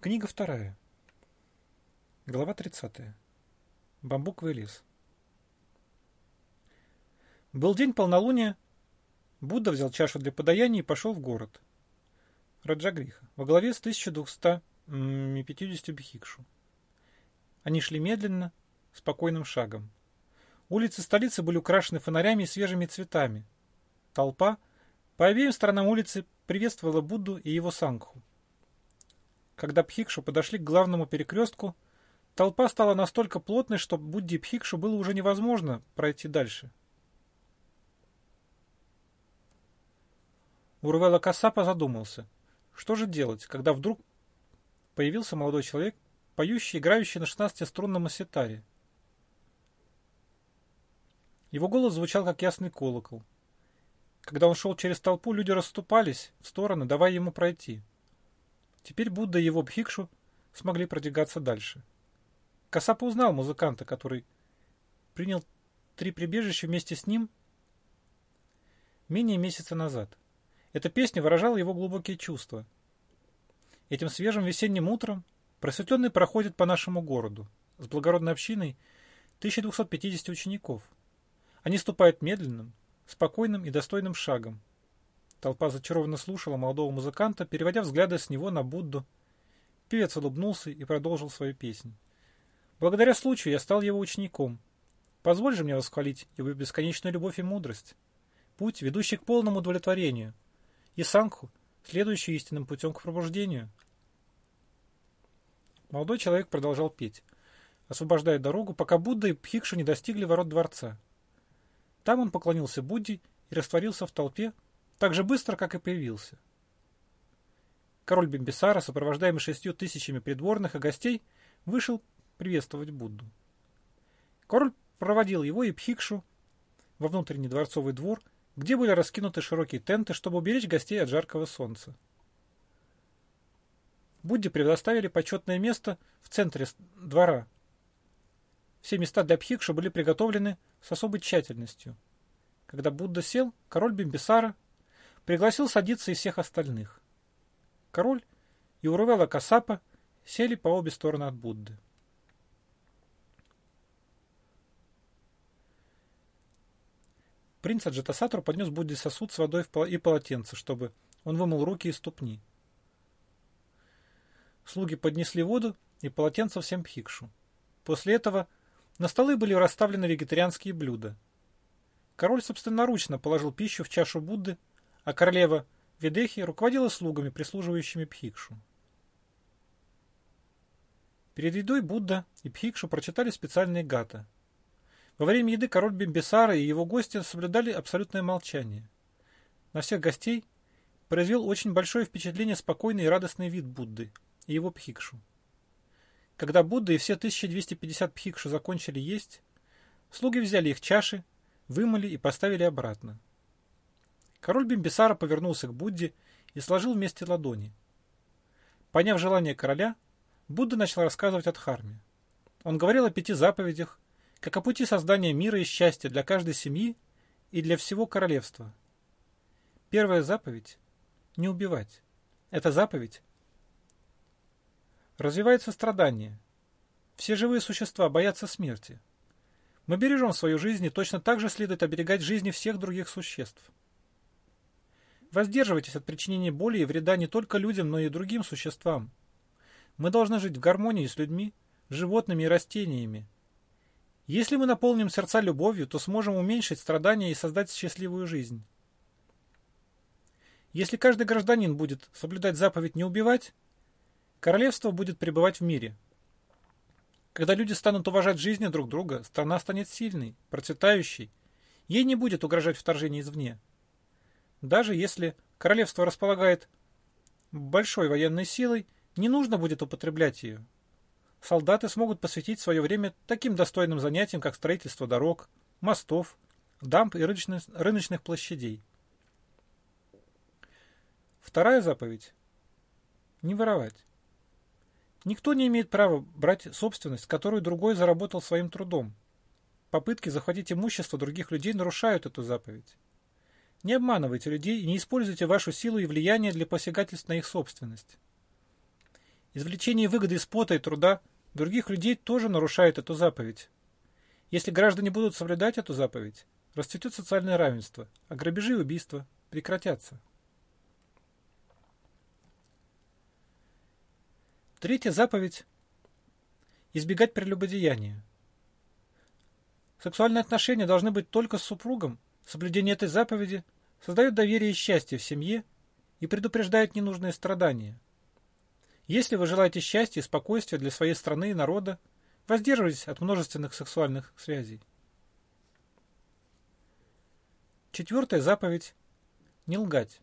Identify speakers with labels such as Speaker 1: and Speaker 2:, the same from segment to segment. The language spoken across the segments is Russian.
Speaker 1: Книга вторая. Глава 30. Бамбуковый лес. Был день полнолуния. Будда взял чашу для подаяния и пошел в город. Раджагриха. Во главе с 1250 бхикшу. Они шли медленно, спокойным шагом. Улицы столицы были украшены фонарями и свежими цветами. Толпа по обеим сторонам улицы приветствовала Будду и его сангху. Когда Пхикшу подошли к главному перекрестку, толпа стала настолько плотной, что Будде и Пхикшу было уже невозможно пройти дальше. Урвела Касапа задумался, что же делать, когда вдруг появился молодой человек, поющий, играющий на шестнадцатиструнном ситаре. Его голос звучал, как ясный колокол. Когда он шел через толпу, люди расступались в стороны, давая ему пройти. Теперь Будда и его бхикшу смогли продвигаться дальше. Касапа узнал музыканта, который принял три прибежища вместе с ним менее месяца назад. Эта песня выражала его глубокие чувства. Этим свежим весенним утром просветленный проходит по нашему городу с благородной общиной 1250 учеников – они ступают медленным, спокойным и достойным шагом. Толпа зачарованно слушала молодого музыканта, переводя взгляды с него на Будду. Певец улыбнулся и продолжил свою песнь. Благодаря случаю я стал его учеником. Позволь же мне восхвалить его бесконечную любовь и мудрость. Путь, ведущий к полному удовлетворению. И сангху, следующий истинным путем к пробуждению. Молодой человек продолжал петь, освобождая дорогу, пока Будда и Пхикшу не достигли ворот дворца. Там он поклонился Будде и растворился в толпе так же быстро, как и появился. Король Бимбисара, сопровождаемый шестью тысячами придворных и гостей, вышел приветствовать Будду. Король проводил его и Пхикшу во внутренний дворцовый двор, где были раскинуты широкие тенты, чтобы уберечь гостей от жаркого солнца. Будде предоставили почетное место в центре двора. Все места для Пхикшу были приготовлены с особой тщательностью. Когда Будда сел, король Бимбисара пригласил садиться и всех остальных. Король и Урувела Касапа сели по обе стороны от Будды. Принц Аджатасатру поднес Будде сосуд с водой и полотенце, чтобы он вымыл руки и ступни. Слуги поднесли воду и полотенце всем пхикшу. После этого на столы были расставлены вегетарианские блюда. Король собственноручно положил пищу в чашу Будды, а королева Ведехи руководила слугами, прислуживающими Пхикшу. Перед едой Будда и Пхикшу прочитали специальные гата. Во время еды король Бимбисара и его гости соблюдали абсолютное молчание. На всех гостей произвел очень большое впечатление спокойный и радостный вид Будды и его Пхикшу. Когда Будда и все 1250 пхикшу закончили есть, слуги взяли их чаши, вымыли и поставили обратно. Король Бимбисара повернулся к Будде и сложил вместе ладони. Поняв желание короля, Будда начал рассказывать о Дхарме. Он говорил о пяти заповедях, как о пути создания мира и счастья для каждой семьи и для всего королевства. Первая заповедь – не убивать. Эта заповедь Развивается страдание. Все живые существа боятся смерти. Мы бережем свою жизнь, и точно так же следует оберегать жизни всех других существ. Воздерживайтесь от причинения боли и вреда не только людям, но и другим существам. Мы должны жить в гармонии с людьми, животными и растениями. Если мы наполним сердца любовью, то сможем уменьшить страдания и создать счастливую жизнь. Если каждый гражданин будет соблюдать заповедь «не убивать», Королевство будет пребывать в мире. Когда люди станут уважать жизни друг друга, страна станет сильной, процветающей. Ей не будет угрожать вторжение извне. Даже если королевство располагает большой военной силой, не нужно будет употреблять ее. Солдаты смогут посвятить свое время таким достойным занятиям, как строительство дорог, мостов, дамб и рыночных, рыночных площадей. Вторая заповедь – не воровать. Никто не имеет права брать собственность, которую другой заработал своим трудом. Попытки захватить имущество других людей нарушают эту заповедь. Не обманывайте людей и не используйте вашу силу и влияние для посягательств на их собственность. Извлечение выгоды из пота и труда других людей тоже нарушает эту заповедь. Если граждане будут соблюдать эту заповедь, расцветет социальное равенство, а грабежи и убийства прекратятся. Третья заповедь – избегать прелюбодеяния. Сексуальные отношения должны быть только с супругом. Соблюдение этой заповеди создает доверие и счастье в семье и предупреждает ненужные страдания. Если вы желаете счастья и спокойствия для своей страны и народа, воздерживайтесь от множественных сексуальных связей. Четвертая заповедь – не лгать.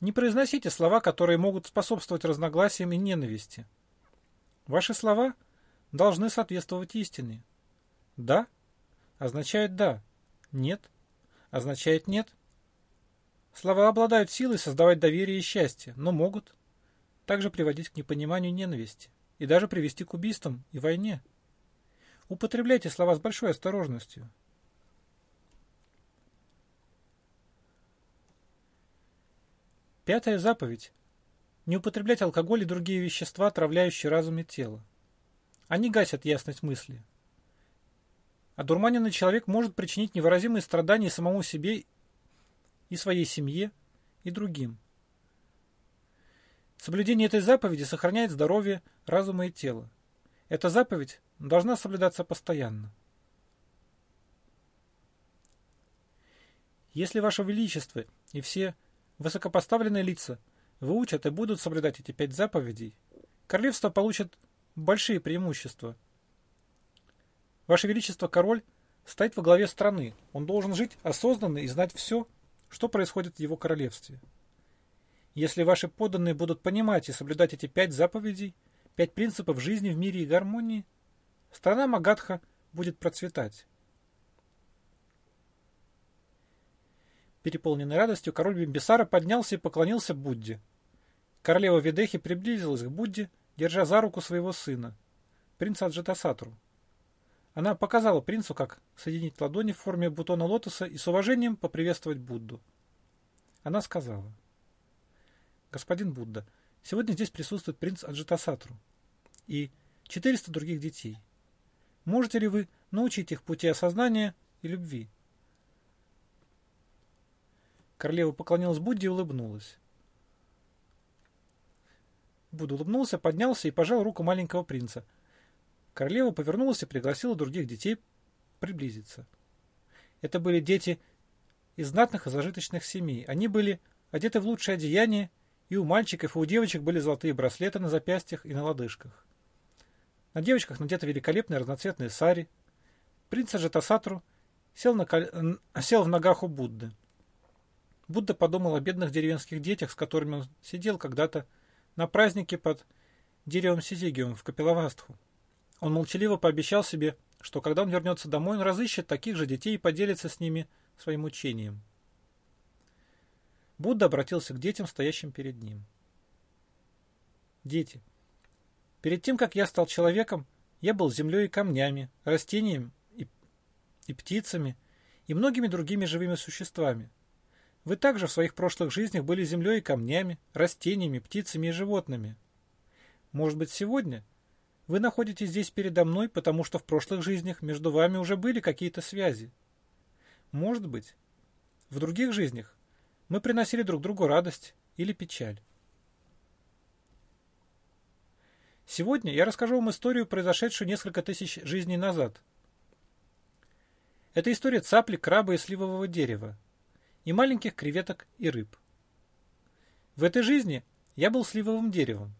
Speaker 1: Не произносите слова, которые могут способствовать разногласиям и ненависти. Ваши слова должны соответствовать истине. «Да» означает «да», «нет» означает «нет». Слова обладают силой создавать доверие и счастье, но могут также приводить к непониманию ненависти и даже привести к убийствам и войне. Употребляйте слова с большой осторожностью. Пятая заповедь. Не употреблять алкоголь и другие вещества, отравляющие разум и тело. Они гасят ясность мысли. Одурманенный человек может причинить невыразимые страдания самому себе и своей семье, и другим. Соблюдение этой заповеди сохраняет здоровье разума и тела. Эта заповедь должна соблюдаться постоянно. Если Ваше Величество и все Высокопоставленные лица выучат и будут соблюдать эти пять заповедей. Королевство получит большие преимущества. Ваше Величество, король, стоит во главе страны. Он должен жить осознанно и знать все, что происходит в его королевстве. Если ваши подданные будут понимать и соблюдать эти пять заповедей, пять принципов жизни в мире и гармонии, страна Магадха будет процветать. Переполненный радостью, король Бимбисара поднялся и поклонился Будде. Королева Ведехи приблизилась к Будде, держа за руку своего сына, принца Аджатасатру. Она показала принцу, как соединить ладони в форме бутона лотоса и с уважением поприветствовать Будду. Она сказала, «Господин Будда, сегодня здесь присутствует принц Аджатасатру и 400 других детей. Можете ли вы научить их пути осознания и любви?» Королева поклонилась Будде и улыбнулась. Будда улыбнулся, поднялся и пожал руку маленького принца. Королева повернулась и пригласила других детей приблизиться. Это были дети из знатных и зажиточных семей. Они были одеты в лучшее одеяние, и у мальчиков, и у девочек были золотые браслеты на запястьях и на лодыжках. На девочках надеты великолепные разноцветные сари. Принц Ажатасатру сел, на, сел в ногах у Будды. Будда подумал о бедных деревенских детях, с которыми он сидел когда-то на празднике под деревом Сизигиум в Капилавастху. Он молчаливо пообещал себе, что когда он вернется домой, он разыщет таких же детей и поделится с ними своим учением. Будда обратился к детям, стоящим перед ним. Дети, перед тем, как я стал человеком, я был землей и камнями, растениями и, и птицами, и многими другими живыми существами. Вы также в своих прошлых жизнях были землей и камнями, растениями, птицами и животными. Может быть, сегодня вы находитесь здесь передо мной, потому что в прошлых жизнях между вами уже были какие-то связи. Может быть, в других жизнях мы приносили друг другу радость или печаль. Сегодня я расскажу вам историю, произошедшую несколько тысяч жизней назад. Это история цапли, краба и сливового дерева и маленьких креветок и рыб. В этой жизни я был сливовым деревом.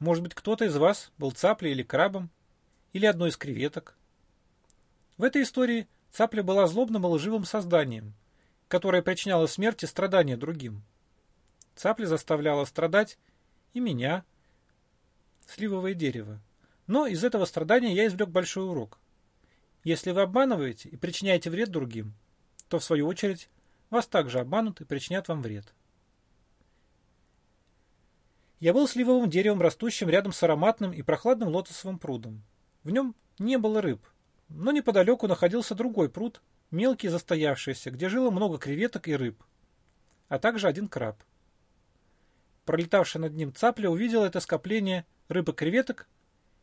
Speaker 1: Может быть, кто-то из вас был цаплей или крабом, или одной из креветок. В этой истории цапля была злобным и лживым созданием, которое причиняло смерть и страдания другим. Цапля заставляла страдать и меня, сливовое дерево. Но из этого страдания я извлек большой урок. Если вы обманываете и причиняете вред другим, то в свою очередь вас также обманут и причинят вам вред. Я был сливовым деревом, растущим рядом с ароматным и прохладным лотосовым прудом. В нем не было рыб, но неподалеку находился другой пруд, мелкий и застоявшийся, где жило много креветок и рыб, а также один краб. Пролетавшая над ним цапля увидела это скопление рыбы-креветок,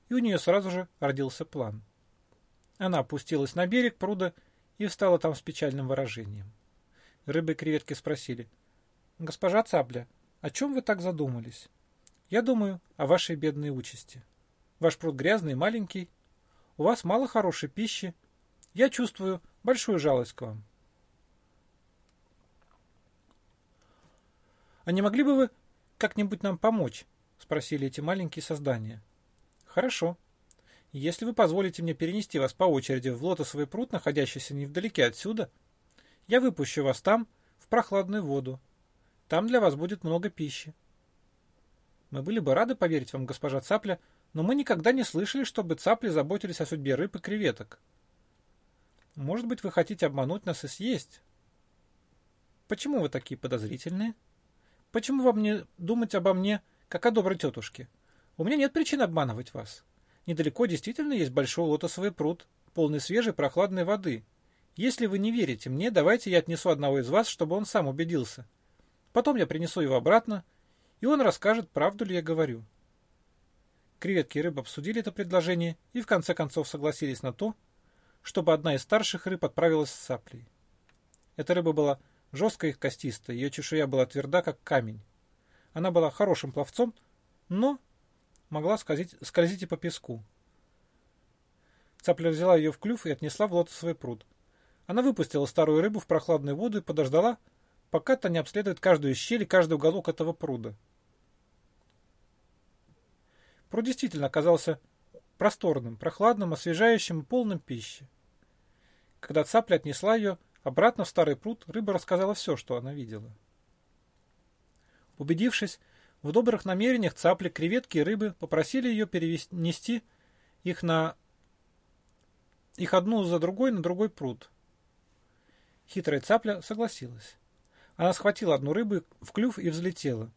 Speaker 1: и у нее сразу же родился план. Она опустилась на берег пруда и встала там с печальным выражением. Рыбы и креветки спросили. «Госпожа Цапля, о чем вы так задумались?» «Я думаю о вашей бедной участи. Ваш пруд грязный и маленький. У вас мало хорошей пищи. Я чувствую большую жалость к вам». «А не могли бы вы как-нибудь нам помочь?» — спросили эти маленькие создания. «Хорошо. Если вы позволите мне перенести вас по очереди в лотосовый пруд, находящийся невдалеке отсюда, я выпущу вас там, в прохладную воду. Там для вас будет много пищи. Мы были бы рады поверить вам, госпожа Цапля, но мы никогда не слышали, чтобы цапли заботились о судьбе рыб и креветок. Может быть, вы хотите обмануть нас и съесть? Почему вы такие подозрительные? Почему вам не думать обо мне, как о доброй тетушке? У меня нет причин обманывать вас. Недалеко действительно есть большой лотосовый пруд, полный свежей прохладной воды. Если вы не верите мне, давайте я отнесу одного из вас, чтобы он сам убедился. Потом я принесу его обратно, и он расскажет, правду ли я говорю. Креветки и рыба обсудили это предложение и в конце концов согласились на то, чтобы одна из старших рыб отправилась с саплей. Эта рыба была жесткая и костистая, ее чешуя была тверда, как камень. Она была хорошим пловцом, но могла скользить, скользить и по песку. Цапля взяла ее в клюв и отнесла в лотосовый пруд. Она выпустила старую рыбу в прохладную воду и подождала, пока та не обследует каждую щель и каждый уголок этого пруда. Пруд действительно оказался просторным, прохладным, освежающим и полным пищи. Когда цапля отнесла ее обратно в старый пруд, рыба рассказала все, что она видела. Убедившись, в добрых намерениях цапли, креветки и рыбы попросили ее перенести их на их одну за другой на другой пруд. Хитрая цапля согласилась. Она схватила одну рыбу в клюв и взлетела.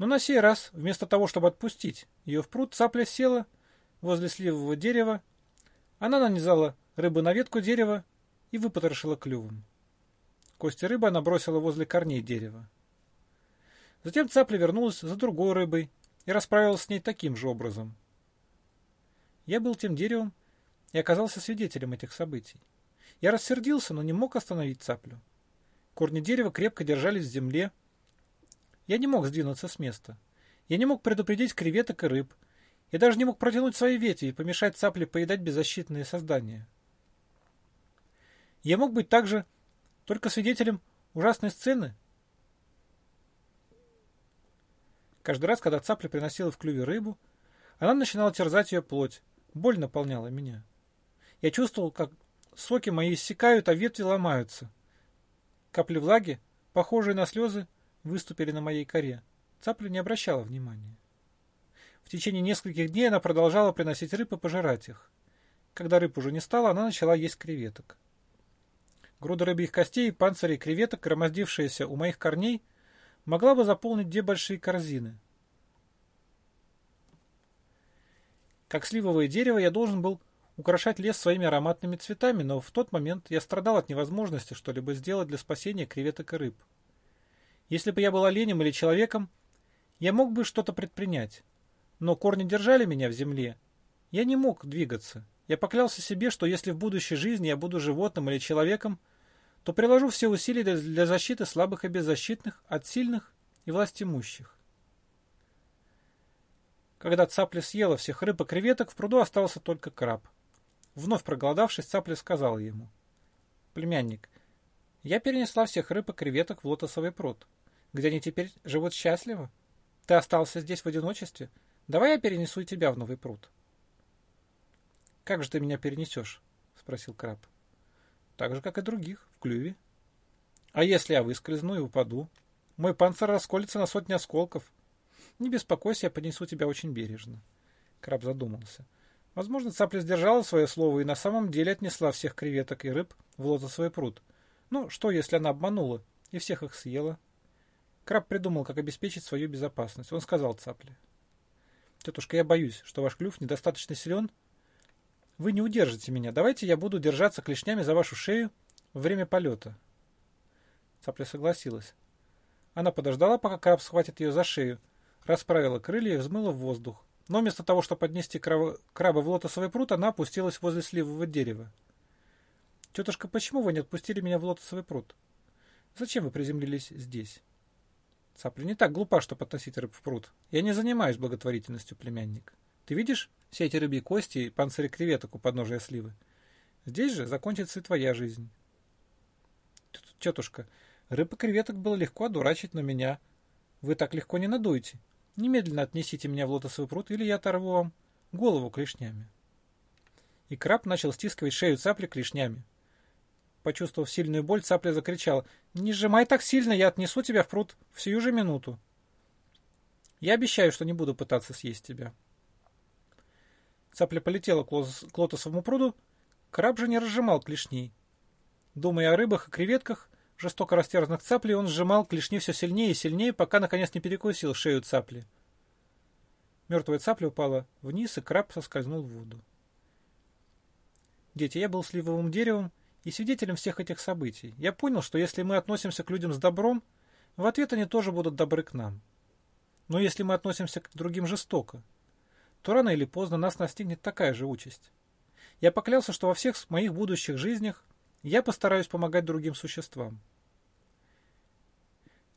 Speaker 1: Но на сей раз, вместо того, чтобы отпустить ее в пруд, цапля села возле сливового дерева. Она нанизала рыбу на ветку дерева и выпотрошила клювом. Кости рыбы она бросила возле корней дерева. Затем цапля вернулась за другой рыбой и расправилась с ней таким же образом. Я был тем деревом и оказался свидетелем этих событий. Я рассердился, но не мог остановить цаплю. Корни дерева крепко держались в земле. Я не мог сдвинуться с места. Я не мог предупредить креветок и рыб. Я даже не мог протянуть свои ветви и помешать цапле поедать беззащитные создания. Я мог быть также только свидетелем ужасной сцены, Каждый раз, когда цапля приносила в клюве рыбу, она начинала терзать ее плоть. Боль наполняла меня. Я чувствовал, как соки мои иссякают, а ветви ломаются. Капли влаги, похожие на слезы, выступили на моей коре. Цапля не обращала внимания. В течение нескольких дней она продолжала приносить рыб и пожирать их. Когда рыб уже не стало, она начала есть креветок. Груда рыбьих костей, панцирей креветок, громоздившиеся у моих корней, могла бы заполнить две большие корзины. Как сливовое дерево я должен был украшать лес своими ароматными цветами, но в тот момент я страдал от невозможности что-либо сделать для спасения креветок и рыб. Если бы я был оленем или человеком, я мог бы что-то предпринять. Но корни держали меня в земле. Я не мог двигаться. Я поклялся себе, что если в будущей жизни я буду животным или человеком, то приложу все усилия для защиты слабых и беззащитных от сильных и властимущих. Когда цапля съела всех рыб и креветок, в пруду остался только краб. Вновь проголодавшись, цапля сказала ему. «Племянник, я перенесла всех рыб и креветок в лотосовый пруд, где они теперь живут счастливо. Ты остался здесь в одиночестве. Давай я перенесу и тебя в новый пруд». «Как же ты меня перенесешь?» — спросил краб. Так же, как и других, в клюве. А если я выскользну и упаду? Мой панцирь расколется на сотни осколков. Не беспокойся, я поднесу тебя очень бережно. Краб задумался. Возможно, цапля сдержала свое слово и на самом деле отнесла всех креветок и рыб в лотосовый пруд. Ну, что, если она обманула и всех их съела? Краб придумал, как обеспечить свою безопасность. Он сказал цапле. «Тетушка, я боюсь, что ваш клюв недостаточно силен, вы не удержите меня. Давайте я буду держаться клешнями за вашу шею во время полета. Цапля согласилась. Она подождала, пока краб схватит ее за шею, расправила крылья и взмыла в воздух. Но вместо того, чтобы поднести краба, в лотосовый пруд, она опустилась возле сливового дерева. «Тетушка, почему вы не отпустили меня в лотосовый пруд? Зачем вы приземлились здесь?» Цапля не так глупа, чтобы относить рыб в пруд. Я не занимаюсь благотворительностью, племянник. Ты видишь все эти рыбьи кости и панцири креветок у подножия сливы? Здесь же закончится и твоя жизнь. Тетушка, рыб и креветок было легко одурачить, но меня вы так легко не надуете. Немедленно отнесите меня в лотосовый пруд, или я оторву вам голову клешнями. И краб начал стискивать шею цапли клешнями. Почувствовав сильную боль, цапля закричала. «Не сжимай так сильно, я отнесу тебя в пруд в сию же минуту. Я обещаю, что не буду пытаться съесть тебя». Цапля полетела к лотосовому пруду, краб же не разжимал клешней. Думая о рыбах и креветках, жестоко растерзанных цаплей, он сжимал клешни все сильнее и сильнее, пока наконец не перекусил шею цапли. Мертвая цапля упала вниз, и краб соскользнул в воду. Дети, я был сливовым деревом и свидетелем всех этих событий. Я понял, что если мы относимся к людям с добром, в ответ они тоже будут добры к нам. Но если мы относимся к другим жестоко, то рано или поздно нас настигнет такая же участь. Я поклялся, что во всех моих будущих жизнях я постараюсь помогать другим существам.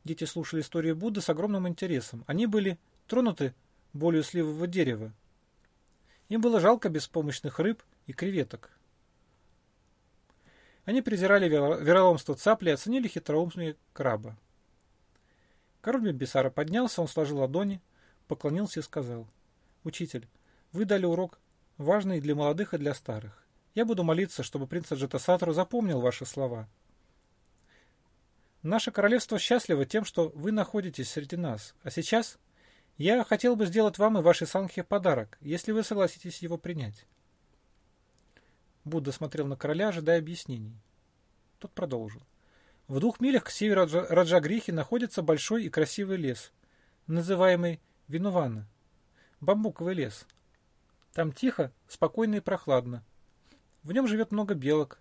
Speaker 1: Дети слушали историю Будды с огромным интересом. Они были тронуты болью сливового дерева. Им было жалко беспомощных рыб и креветок. Они презирали вероломство цапли и оценили хитроумие краба. Король Бимбисара поднялся, он сложил ладони, поклонился и сказал, «Учитель, вы дали урок, важный для молодых и для старых. Я буду молиться, чтобы принц Аджатасатру запомнил ваши слова. Наше королевство счастливо тем, что вы находитесь среди нас. А сейчас я хотел бы сделать вам и вашей Санхе подарок, если вы согласитесь его принять. Будда смотрел на короля, ожидая объяснений. Тот продолжил. В двух милях к северу Раджагрихи находится большой и красивый лес, называемый Винувана. Бамбуковый лес. Там тихо, спокойно и прохладно. В нем живет много белок.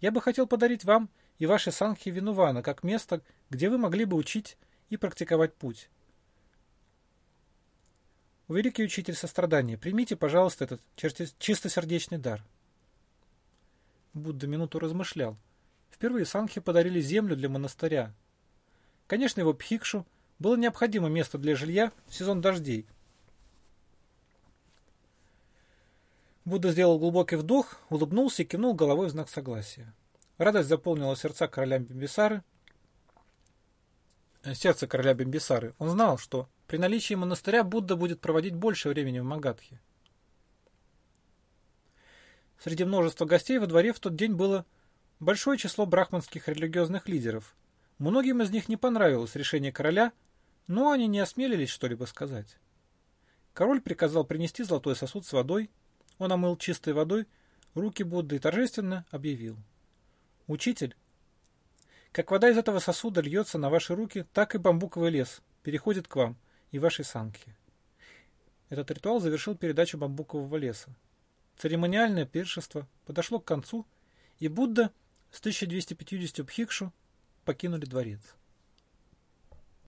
Speaker 1: Я бы хотел подарить вам и вашей Санхи Винувана как место, где вы могли бы учить и практиковать путь. Великий учитель сострадания, примите, пожалуйста, этот чистосердечный дар. Будда минуту размышлял. Впервые Санхи подарили землю для монастыря. Конечно, его Пхикшу было необходимо место для жилья в сезон дождей. Будда сделал глубокий вдох, улыбнулся и кивнул головой в знак согласия. Радость заполнила сердца короля Бимбисары. Э, сердце короля Бимбисары. Он знал, что при наличии монастыря Будда будет проводить больше времени в Магадхе. Среди множества гостей во дворе в тот день было большое число брахманских религиозных лидеров. Многим из них не понравилось решение короля, но они не осмелились что-либо сказать. Король приказал принести золотой сосуд с водой, он омыл чистой водой руки Будды и торжественно объявил. «Учитель, как вода из этого сосуда льется на ваши руки, так и бамбуковый лес переходит к вам и вашей санке». Этот ритуал завершил передачу бамбукового леса. Церемониальное пиршество подошло к концу, и Будда с 1250 Бхикшу покинули дворец.